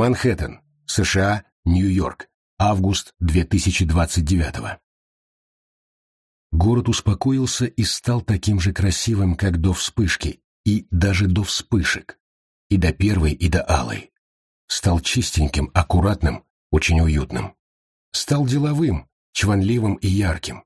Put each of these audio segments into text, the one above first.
Манхэттен, США, Нью-Йорк. Август 2029 Город успокоился и стал таким же красивым, как до вспышки, и даже до вспышек, и до первой, и до алой. Стал чистеньким, аккуратным, очень уютным. Стал деловым, чванливым и ярким.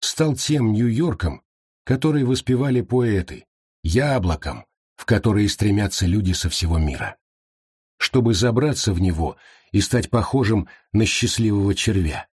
Стал тем Нью-Йорком, который воспевали поэты, яблоком, в которые стремятся люди со всего мира. Чтобы забраться в него и стать похожим на счастливого червя.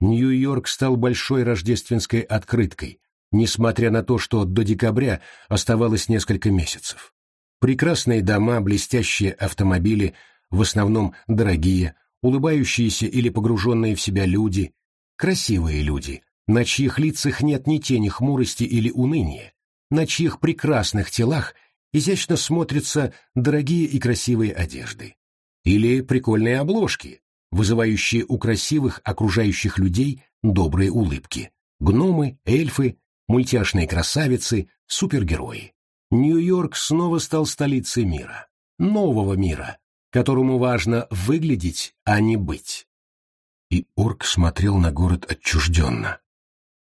Нью-Йорк стал большой рождественской открыткой, несмотря на то, что до декабря оставалось несколько месяцев. Прекрасные дома, блестящие автомобили, в основном дорогие, улыбающиеся или погруженные в себя люди, красивые люди, на чьих лицах нет ни тени хмурости или уныния, на чьих прекрасных телах изящно смотрятся дорогие и красивые одежды. Или прикольные обложки, вызывающие у красивых окружающих людей добрые улыбки. Гномы, эльфы, мультяшные красавицы, супергерои. Нью-Йорк снова стал столицей мира. Нового мира, которому важно выглядеть, а не быть. И орк смотрел на город отчужденно,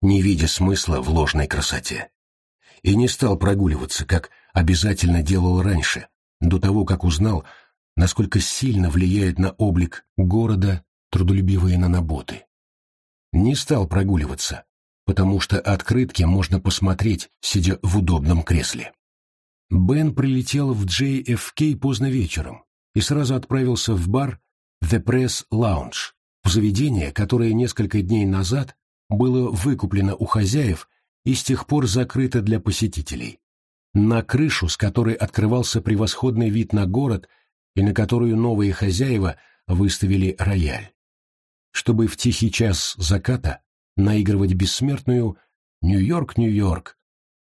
не видя смысла в ложной красоте. И не стал прогуливаться, как обязательно делал раньше, до того, как узнал, насколько сильно влияет на облик города трудолюбивые наноботы. Не стал прогуливаться, потому что открытки можно посмотреть, сидя в удобном кресле. Бен прилетел в JFK поздно вечером и сразу отправился в бар The Press Lounge, в заведение, которое несколько дней назад было выкуплено у хозяев и с тех пор закрыто для посетителей. На крышу, с которой открывался превосходный вид на город и на которую новые хозяева выставили рояль. Чтобы в тихий час заката наигрывать бессмертную «Нью-Йорк, Нью-Йорк»,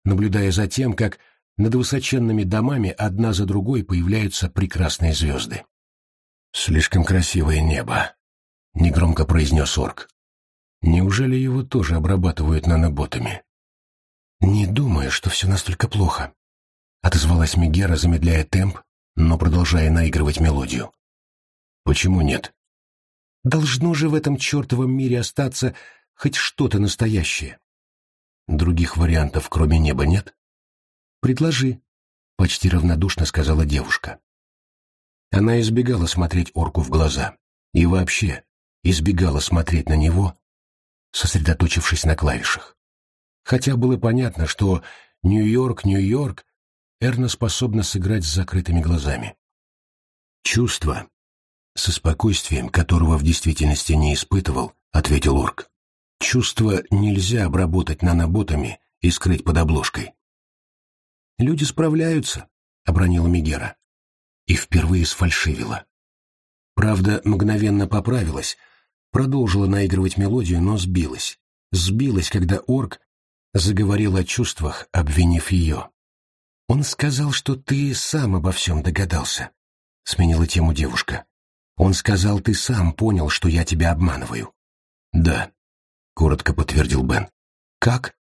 наблюдая за тем, как над высоченными домами одна за другой появляются прекрасные звезды. «Слишком красивое небо», — негромко произнес орк. «Неужели его тоже обрабатывают наноботами?» «Не думаю, что все настолько плохо», — отозвалась Мегера, замедляя темп, но продолжая наигрывать мелодию. «Почему нет?» «Должно же в этом чертовом мире остаться хоть что-то настоящее». «Других вариантов, кроме неба, нет?» «Предложи», — почти равнодушно сказала девушка. Она избегала смотреть орку в глаза. И вообще, избегала смотреть на него, сосредоточившись на клавишах. Хотя было понятно, что «Нью-Йорк, Нью-Йорк» Эрна способна сыграть с закрытыми глазами. «Чувство», со спокойствием, которого в действительности не испытывал, ответил Орк. «Чувство нельзя обработать наноботами и скрыть под обложкой. Люди справляются, — обронила Мигера. И впервые сфальшивила. Правда, мгновенно поправилась, продолжила наигрывать мелодию, но сбилась. Сбилась, когда орк заговорил о чувствах, обвинив ее. «Он сказал, что ты сам обо всем догадался», — сменила тему девушка. «Он сказал, ты сам понял, что я тебя обманываю». «Да», — коротко подтвердил Бен. «Как?»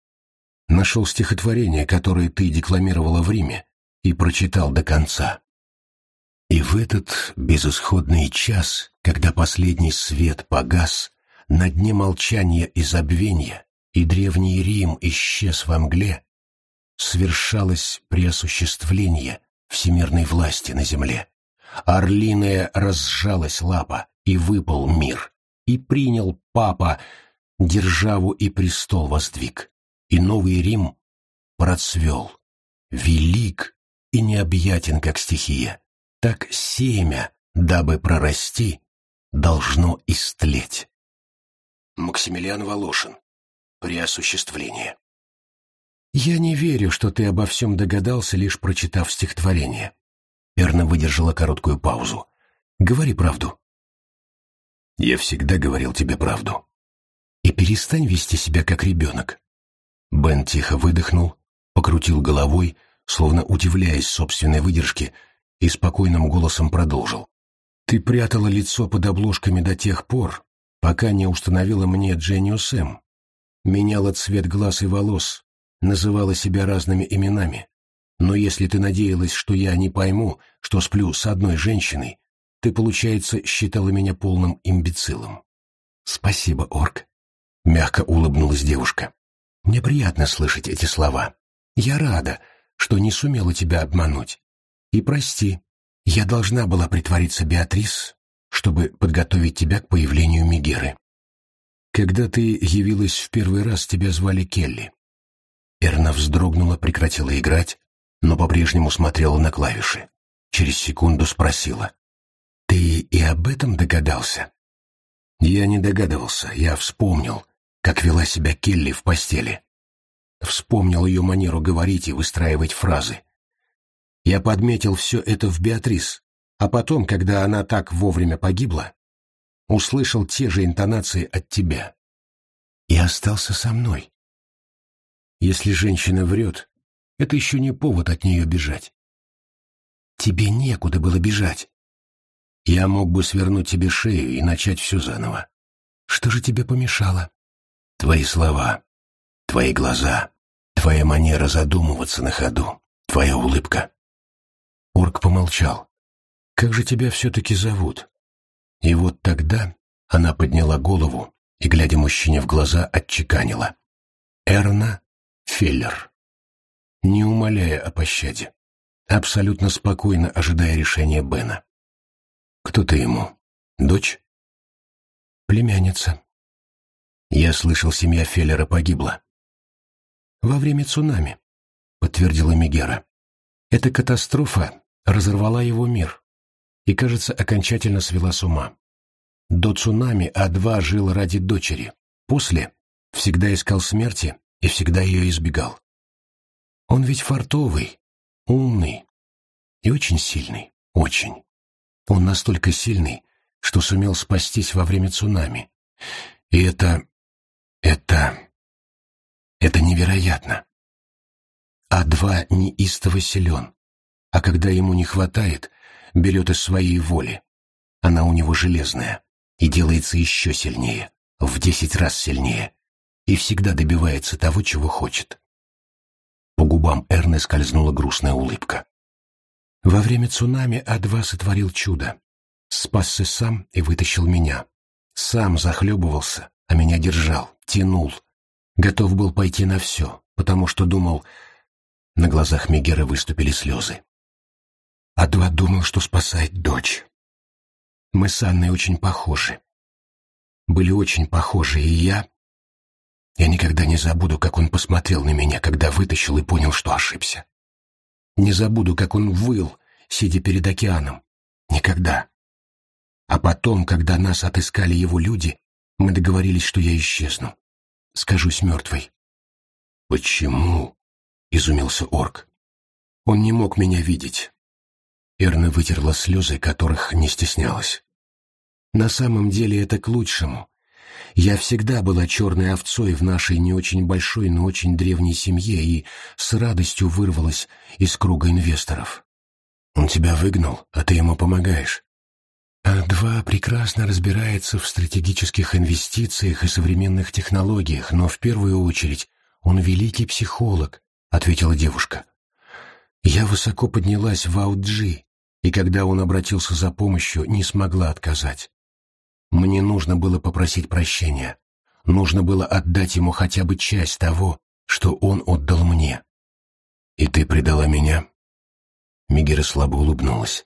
нашел стихотворение, которое ты декламировала в Риме, и прочитал до конца. И в этот безысходный час, когда последний свет погас, на дне молчания и забвения, и древний Рим исчез во мгле, свершалось преосуществление всемирной власти на земле. Орлиная разжалась лапа, и выпал мир, и принял папа державу и престол воздвиг и Новый Рим процвел, велик и необъятен, как стихия, так семя, дабы прорасти, должно истлеть. Максимилиан Волошин. При осуществлении. «Я не верю, что ты обо всем догадался, лишь прочитав стихотворение». Эрна выдержала короткую паузу. «Говори правду». «Я всегда говорил тебе правду». «И перестань вести себя как ребенок. Бен тихо выдохнул, покрутил головой, словно удивляясь собственной выдержке, и спокойным голосом продолжил. «Ты прятала лицо под обложками до тех пор, пока не установила мне Дженниус М. Меняла цвет глаз и волос, называла себя разными именами. Но если ты надеялась, что я не пойму, что сплю с одной женщиной, Ты, получается, считала меня полным имбецилом. Спасибо, Орк. Мягко улыбнулась девушка. Мне приятно слышать эти слова. Я рада, что не сумела тебя обмануть. И прости, я должна была притвориться Беатрис, чтобы подготовить тебя к появлению Мегеры. Когда ты явилась в первый раз, тебя звали Келли. Эрна вздрогнула, прекратила играть, но по-прежнему смотрела на клавиши. Через секунду спросила. «Ты и об этом догадался?» Я не догадывался, я вспомнил, как вела себя Келли в постели. Вспомнил ее манеру говорить и выстраивать фразы. Я подметил все это в Беатрис, а потом, когда она так вовремя погибла, услышал те же интонации от тебя. И остался со мной. Если женщина врет, это еще не повод от нее бежать. Тебе некуда было бежать. Я мог бы свернуть тебе шею и начать все заново. Что же тебе помешало? Твои слова, твои глаза, твоя манера задумываться на ходу, твоя улыбка. Орк помолчал. Как же тебя все-таки зовут? И вот тогда она подняла голову и, глядя мужчине в глаза, отчеканила. Эрна Феллер. Не умоляя о пощаде, абсолютно спокойно ожидая решения Бена. Кто ты ему? Дочь? Племянница. Я слышал, семья Феллера погибла. Во время цунами, подтвердила Мигера. Эта катастрофа разорвала его мир и, кажется, окончательно свела с ума. До цунами А2 жил ради дочери, после всегда искал смерти и всегда ее избегал. Он ведь фартовый, умный и очень сильный, очень. Он настолько сильный, что сумел спастись во время цунами. И это... это... это невероятно. А2 неистово силен, а когда ему не хватает, берет из своей воли. Она у него железная и делается еще сильнее, в десять раз сильнее, и всегда добивается того, чего хочет. По губам Эрны скользнула грустная улыбка. Во время цунами А2 сотворил чудо. Спасся сам и вытащил меня. Сам захлебывался, а меня держал, тянул. Готов был пойти на все, потому что думал... На глазах Мегера выступили слезы. А2 думал, что спасает дочь. Мы с Анной очень похожи. Были очень похожи, и я... Я никогда не забуду, как он посмотрел на меня, когда вытащил и понял, что ошибся. Не забуду, как он выл, сидя перед океаном. Никогда. А потом, когда нас отыскали его люди, мы договорились, что я исчезну. Скажусь мертвой. «Почему?» — изумился орк. «Он не мог меня видеть». Эрна вытерла слезы, которых не стеснялась. «На самом деле это к лучшему. Я всегда была черной овцой в нашей не очень большой, но очень древней семье и с радостью вырвалась из круга инвесторов. Он тебя выгнал, а ты ему помогаешь. А2 прекрасно разбирается в стратегических инвестициях и современных технологиях, но в первую очередь он великий психолог, ответила девушка. Я высоко поднялась в Ауджи, и когда он обратился за помощью, не смогла отказать. Мне нужно было попросить прощения. Нужно было отдать ему хотя бы часть того, что он отдал мне. «И ты предала меня?» Мегера слабо улыбнулась.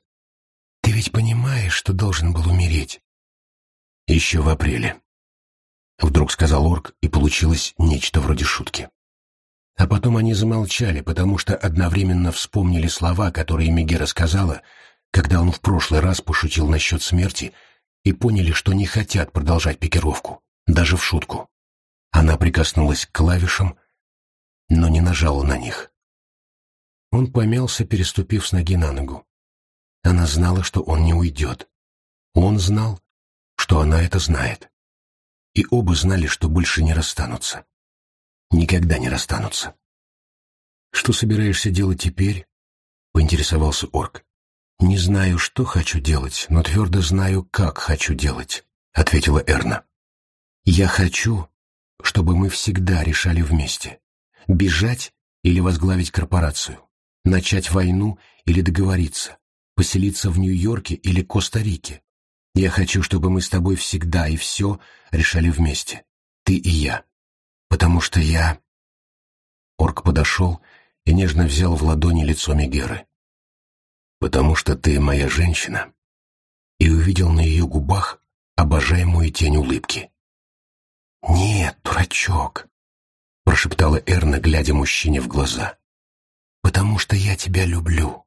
«Ты ведь понимаешь, что должен был умереть?» «Еще в апреле», — вдруг сказал Орк, и получилось нечто вроде шутки. А потом они замолчали, потому что одновременно вспомнили слова, которые Мегера сказала, когда он в прошлый раз пошутил насчет смерти — и поняли, что не хотят продолжать пикировку, даже в шутку. Она прикоснулась к клавишам, но не нажала на них. Он помялся, переступив с ноги на ногу. Она знала, что он не уйдет. Он знал, что она это знает. И оба знали, что больше не расстанутся. Никогда не расстанутся. «Что собираешься делать теперь?» — поинтересовался орк. «Не знаю, что хочу делать, но твердо знаю, как хочу делать», — ответила Эрна. «Я хочу, чтобы мы всегда решали вместе. Бежать или возглавить корпорацию, начать войну или договориться, поселиться в Нью-Йорке или Коста-Рике. Я хочу, чтобы мы с тобой всегда и все решали вместе, ты и я. Потому что я...» Орк подошел и нежно взял в ладони лицо Мегеры. «Потому что ты моя женщина», и увидел на ее губах обожаемую тень улыбки. «Нет, дурачок», — прошептала Эрна, глядя мужчине в глаза. «Потому что я тебя люблю».